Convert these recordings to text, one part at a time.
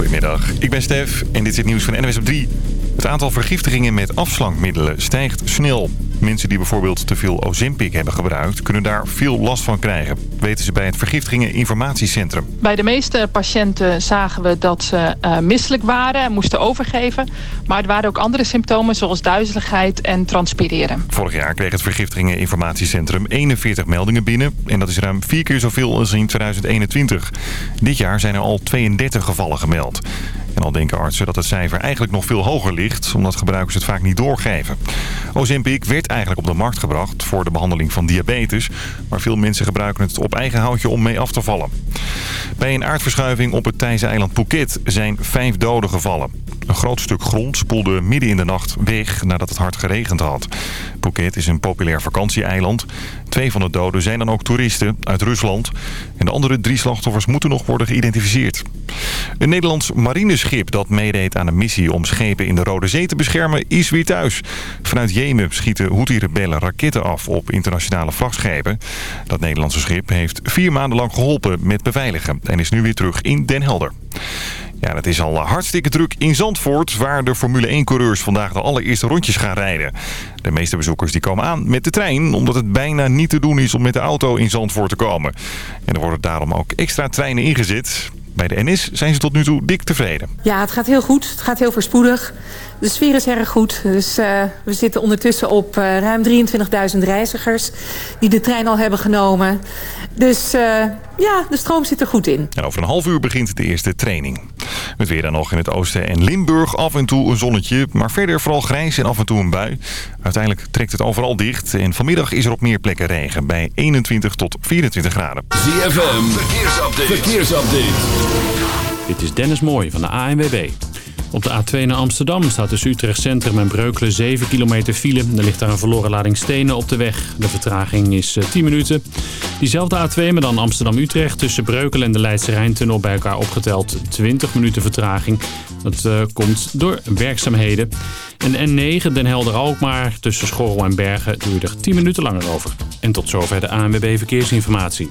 Goedemiddag, ik ben Stef en dit is het nieuws van NWS op 3. Het aantal vergiftigingen met afslankmiddelen stijgt snel. Mensen die bijvoorbeeld te veel Ozempic hebben gebruikt... kunnen daar veel last van krijgen, weten ze bij het Vergiftigingen Informatiecentrum. Bij de meeste patiënten zagen we dat ze uh, misselijk waren en moesten overgeven. Maar er waren ook andere symptomen zoals duizeligheid en transpireren. Vorig jaar kreeg het Vergiftigingen Informatiecentrum 41 meldingen binnen. En dat is ruim vier keer zoveel als in 2021. Dit jaar zijn er al 32 gevallen gemeld. En al denken artsen dat het cijfer eigenlijk nog veel hoger ligt... omdat gebruikers het vaak niet doorgeven. Ozempic werd eigenlijk op de markt gebracht voor de behandeling van diabetes... maar veel mensen gebruiken het op eigen houtje om mee af te vallen. Bij een aardverschuiving op het Thijse eiland Phuket zijn vijf doden gevallen. Een groot stuk grond spoelde midden in de nacht weg nadat het hard geregend had. Phuket is een populair vakantieeiland. Twee van de doden zijn dan ook toeristen uit Rusland. En de andere drie slachtoffers moeten nog worden geïdentificeerd. Een Nederlands marineschip dat meedeed aan een missie om schepen in de Rode Zee te beschermen is weer thuis. Vanuit Jemen schieten Houthi-rebellen raketten af op internationale vlagschepen. Dat Nederlandse schip heeft vier maanden lang geholpen met beveiligen en is nu weer terug in Den Helder. Ja, het is al hartstikke druk in Zandvoort... waar de Formule 1-coureurs vandaag de allereerste rondjes gaan rijden. De meeste bezoekers die komen aan met de trein... omdat het bijna niet te doen is om met de auto in Zandvoort te komen. En er worden daarom ook extra treinen ingezet. Bij de NS zijn ze tot nu toe dik tevreden. Ja, het gaat heel goed. Het gaat heel voorspoedig. De sfeer is erg goed. Dus uh, we zitten ondertussen op uh, ruim 23.000 reizigers... die de trein al hebben genomen. Dus uh, ja, de stroom zit er goed in. En over een half uur begint de eerste training. Met weer dan nog in het oosten en Limburg af en toe een zonnetje. Maar verder vooral grijs en af en toe een bui. Uiteindelijk trekt het overal dicht. En vanmiddag is er op meer plekken regen. Bij 21 tot 24 graden. ZFM, verkeersupdate. verkeersupdate. Dit is Dennis Mooij van de ANWB. Op de A2 naar Amsterdam staat tussen Utrecht Centrum en Breukelen 7 kilometer file. Er ligt daar een verloren lading stenen op de weg. De vertraging is 10 minuten. Diezelfde A2, maar dan Amsterdam-Utrecht tussen Breukelen en de Leidse Rijntunnel bij elkaar opgeteld 20 minuten vertraging. Dat uh, komt door werkzaamheden. En N9 Den Helder-Alkmaar tussen Schorrel en Bergen je er 10 minuten langer over. En tot zover de ANWB Verkeersinformatie.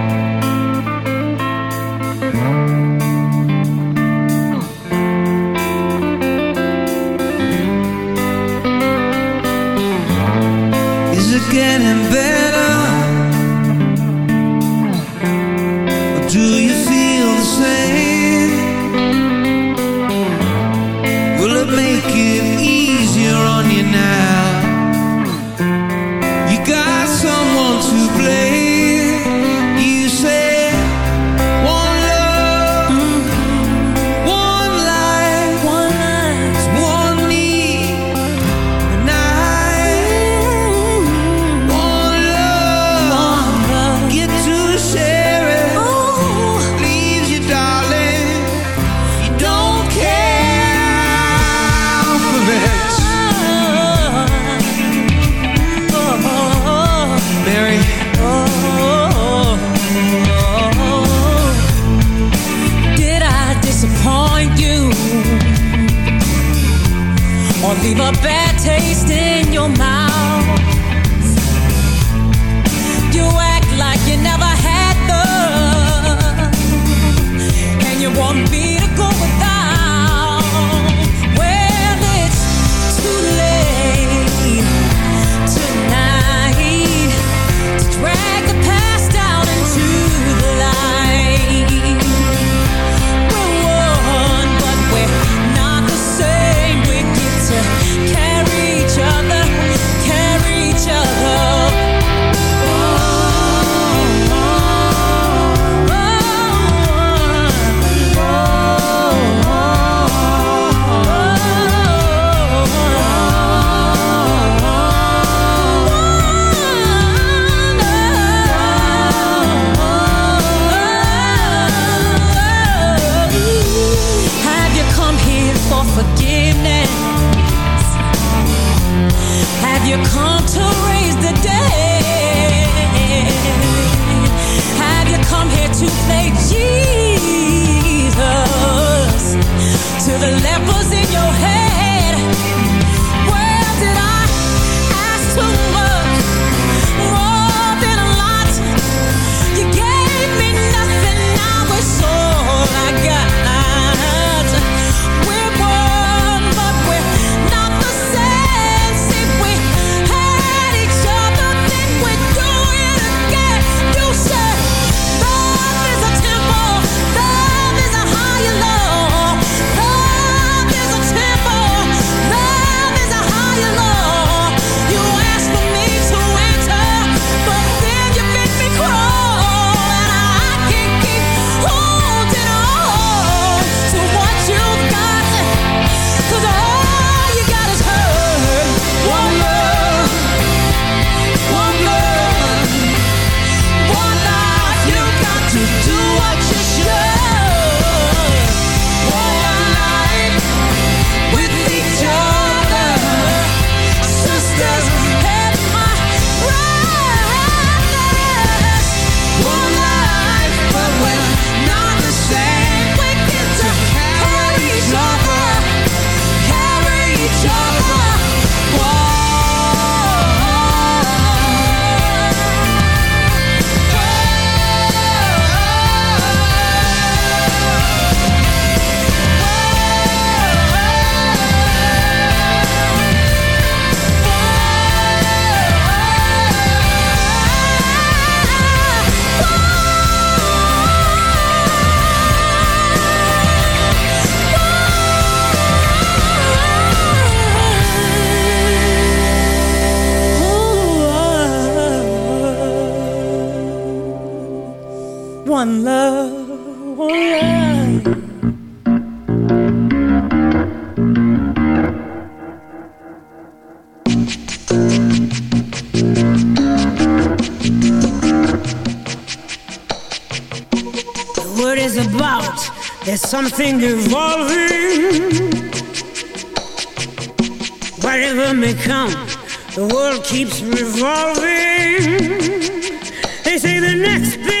Getting better? one love. All right. The word is about there's something evolving. Whatever may come, the world keeps revolving. They say the next thing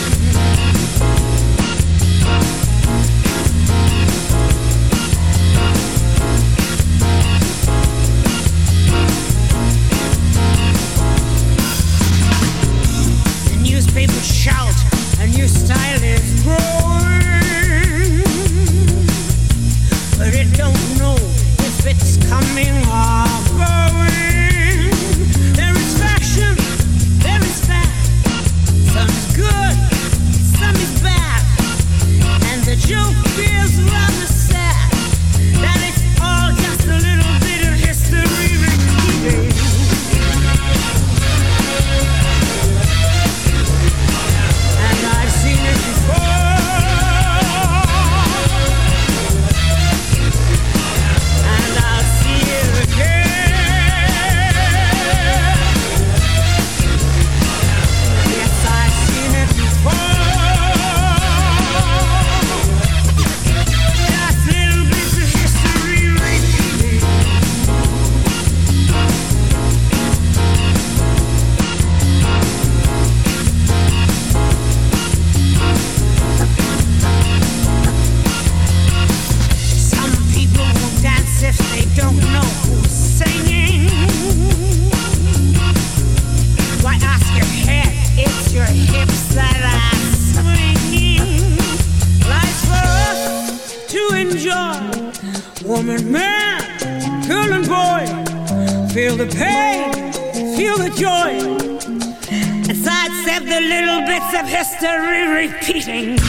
amazing.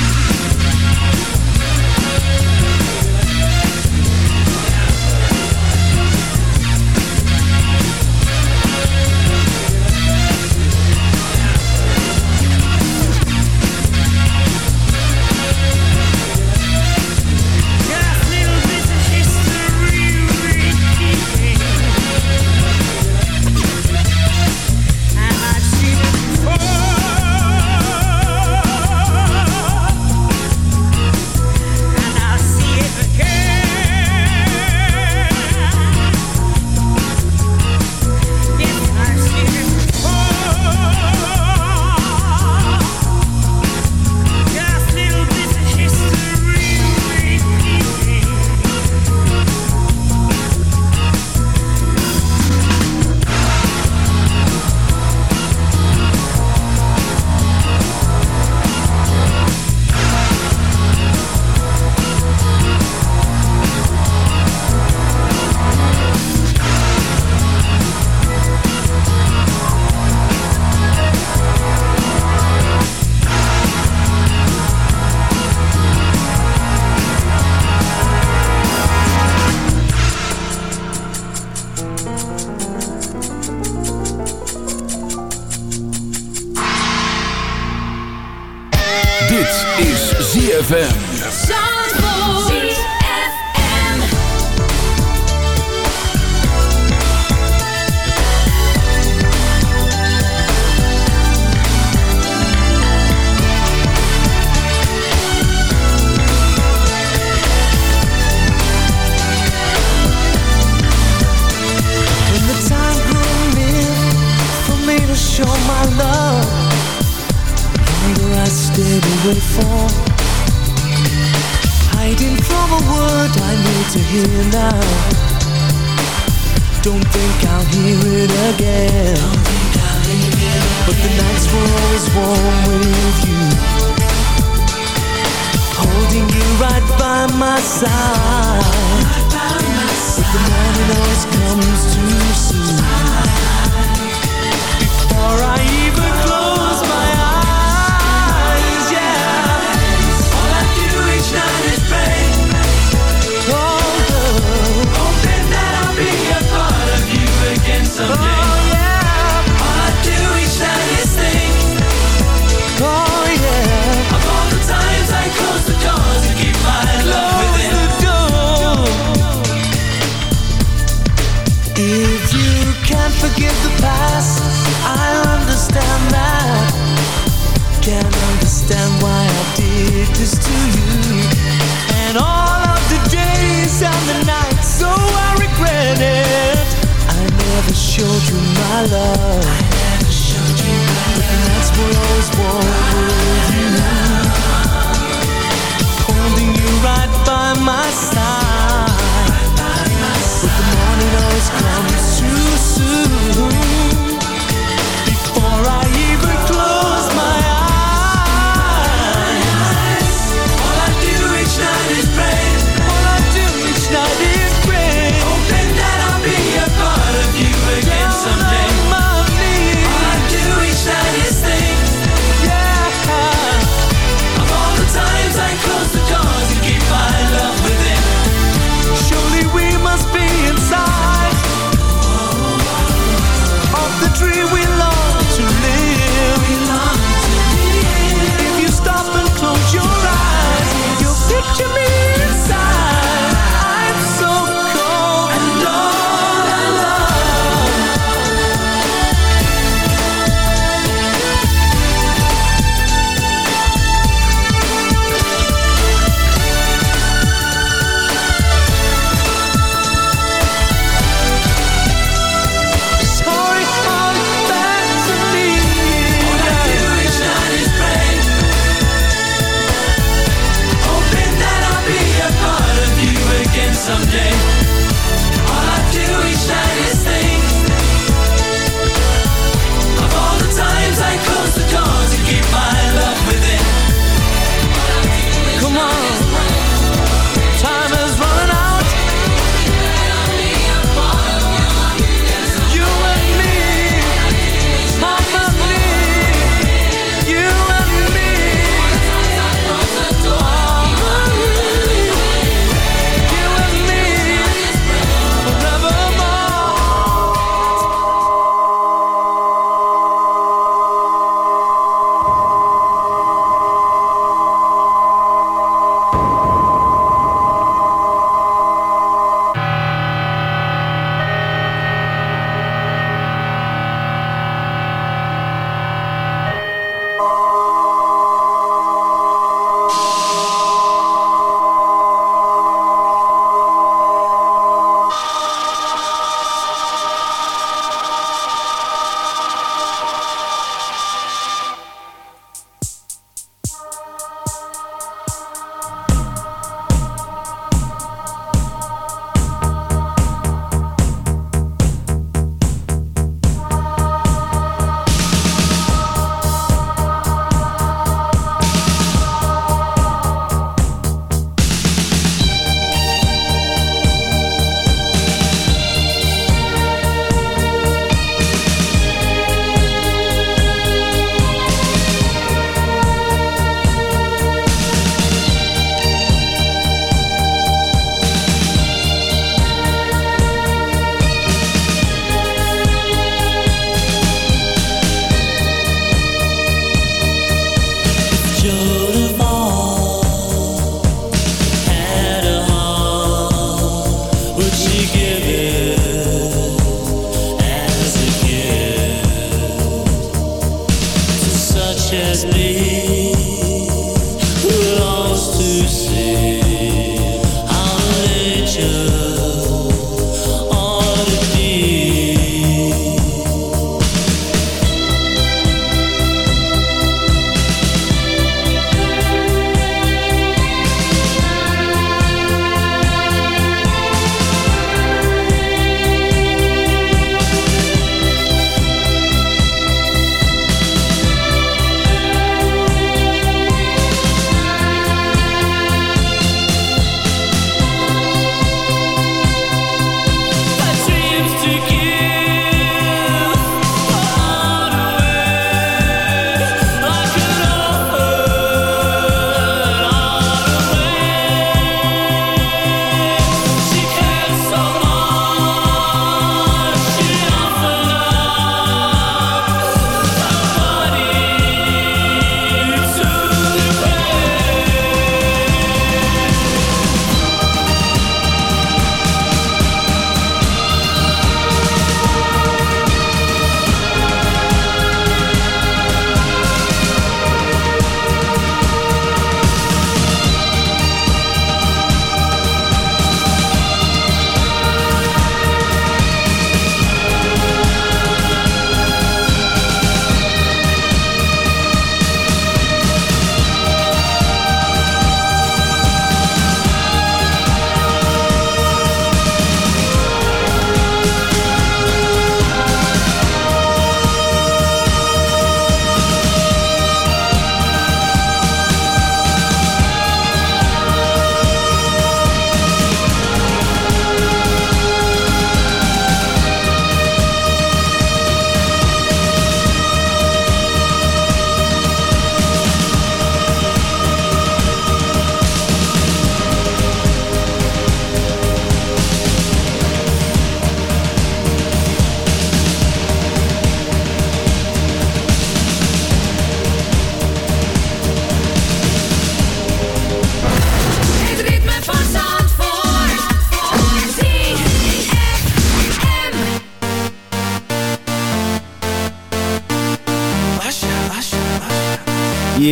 I that's what I with you. Holding you right by my side. The morning always.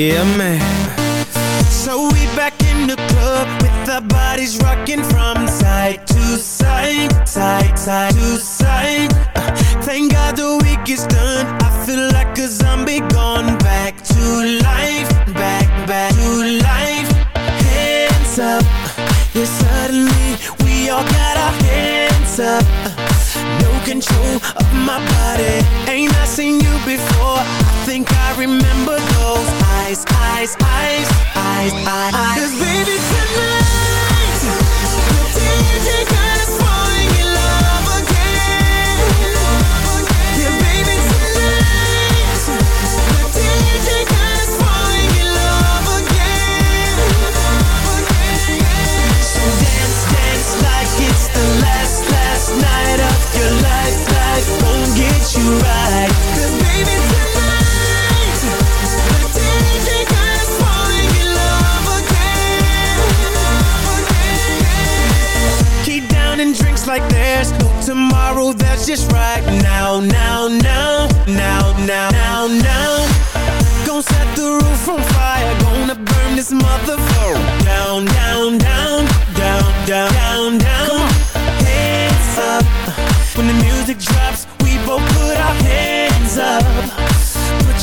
Yeah, man.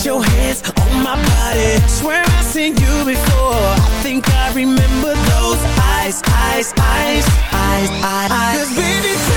your hands on my body. Swear I've seen you before. I think I remember those eyes, eyes, eyes Eyes, eyes, eyes. Cause baby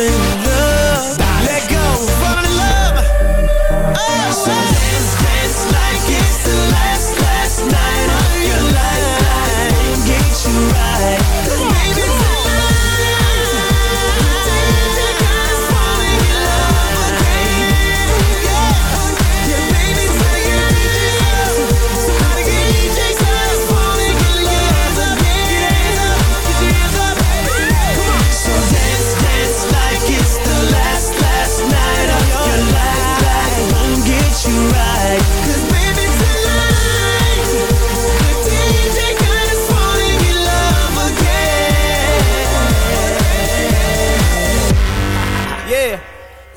darling.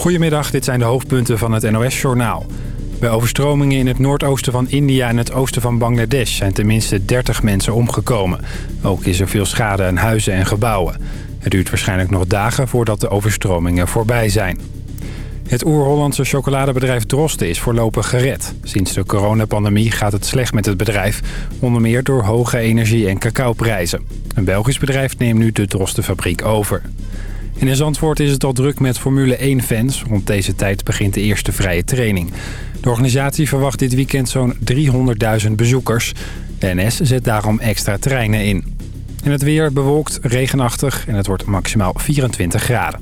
Goedemiddag, dit zijn de hoofdpunten van het NOS-journaal. Bij overstromingen in het noordoosten van India en het oosten van Bangladesh... zijn tenminste 30 mensen omgekomen. Ook is er veel schade aan huizen en gebouwen. Het duurt waarschijnlijk nog dagen voordat de overstromingen voorbij zijn. Het oer-Hollandse chocoladebedrijf Drosten is voorlopig gered. Sinds de coronapandemie gaat het slecht met het bedrijf. Onder meer door hoge energie- en cacaoprijzen. Een Belgisch bedrijf neemt nu de Drostenfabriek over. In Zandvoort is het al druk met Formule 1-fans. Rond deze tijd begint de eerste vrije training. De organisatie verwacht dit weekend zo'n 300.000 bezoekers. De NS zet daarom extra treinen in. En het weer bewolkt, regenachtig en het wordt maximaal 24 graden.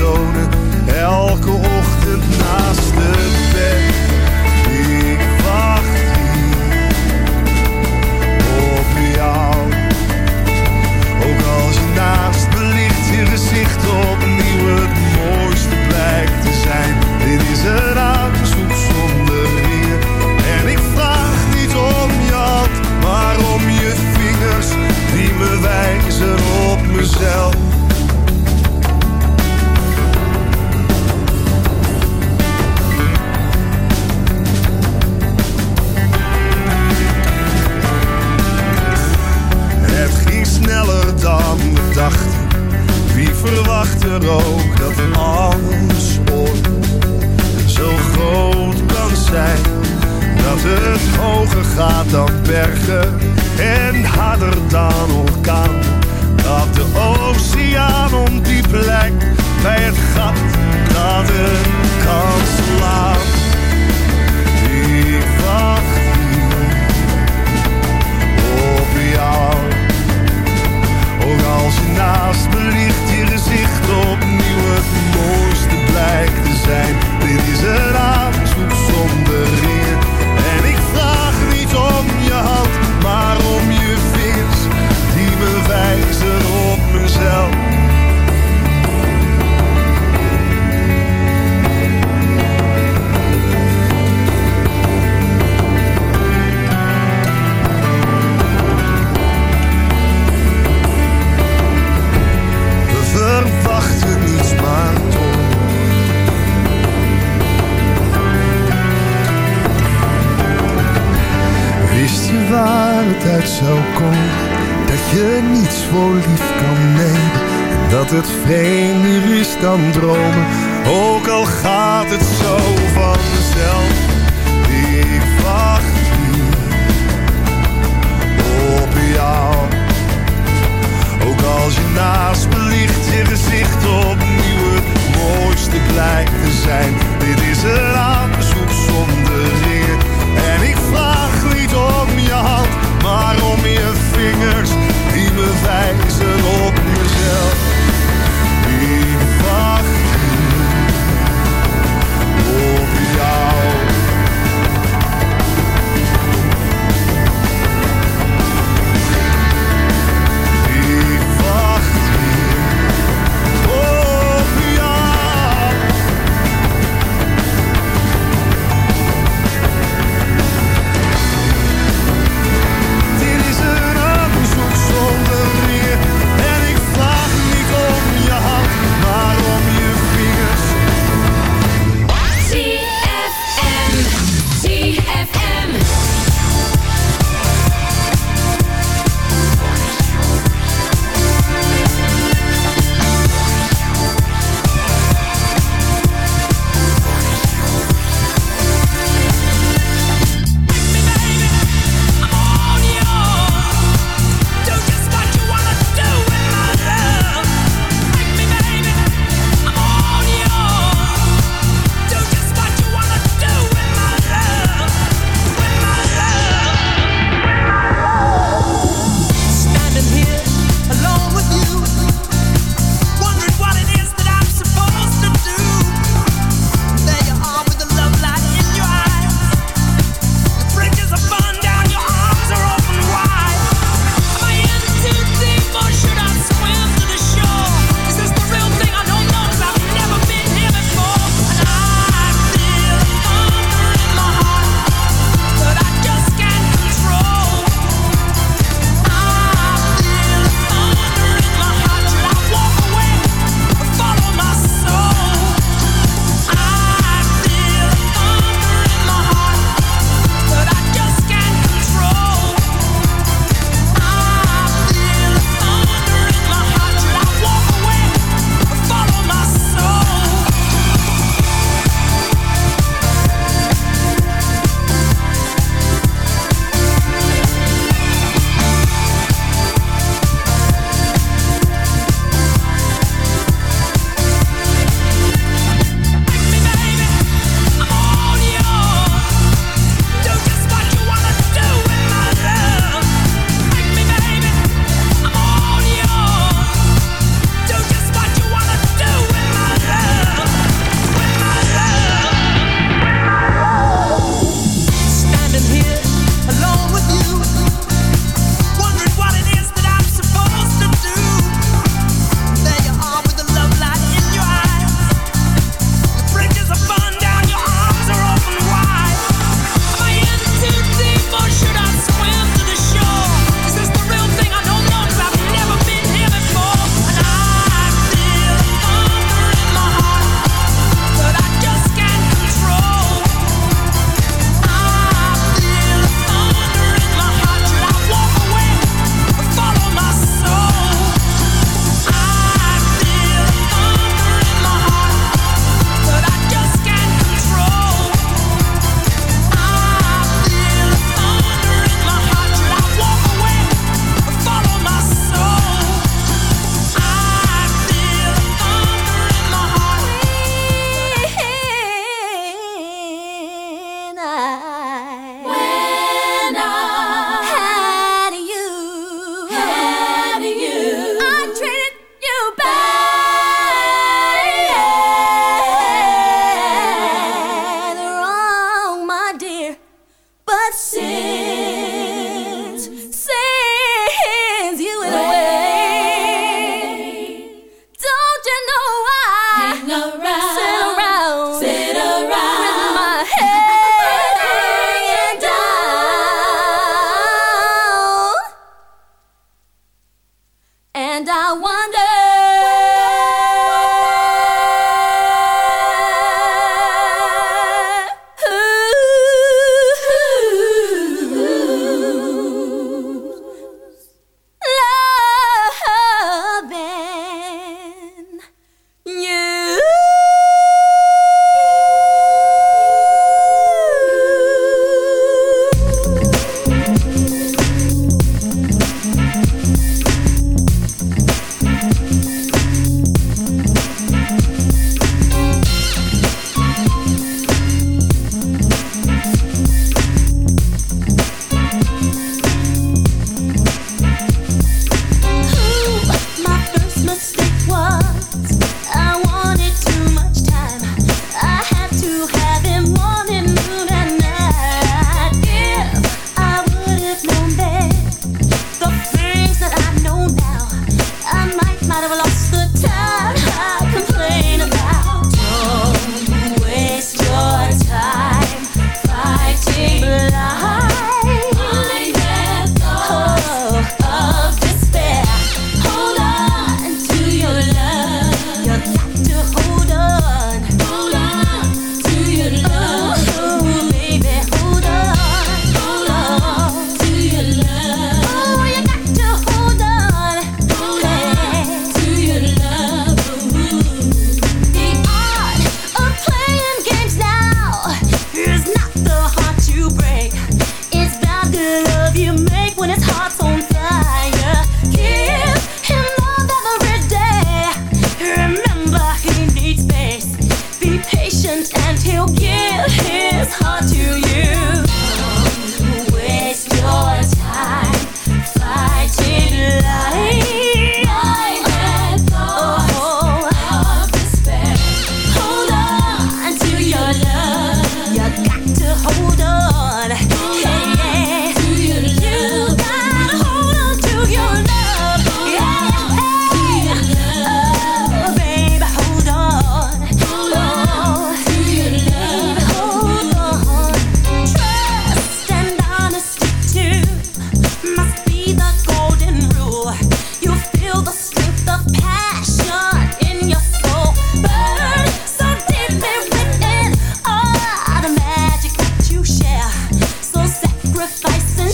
De. Elke ochtend naast het bed. Gaat dan bergen en harder dan orkaan. Dat de oceaan om die plek bij het gat dat het kan slaan. Ik wacht hier op jou. Ook als je naast me ligt, je gezicht opnieuw het mooiste blijkt te zijn. Dit is een aanzoek zonder Wist je waar het uit zou komen? Dat je niets voor lief kan nemen. En dat het vreemder is dan dromen. Ook al gaat het zo vanzelf. Ik wacht hier op jou. Ook als je naast me ligt, je gezicht opnieuw het mooiste blijkt te zijn. Dit is een aanzoek zonder eer. En ik vraag om je hand, maar om je vingers die me wijzen op wacht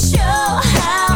show how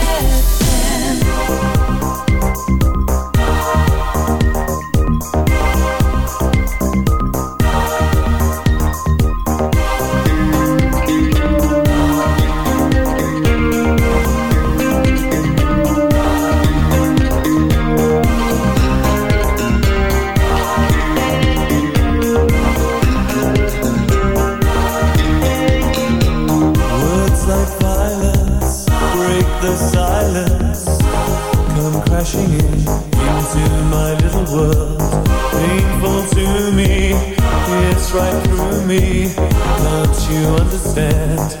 me, don't you understand?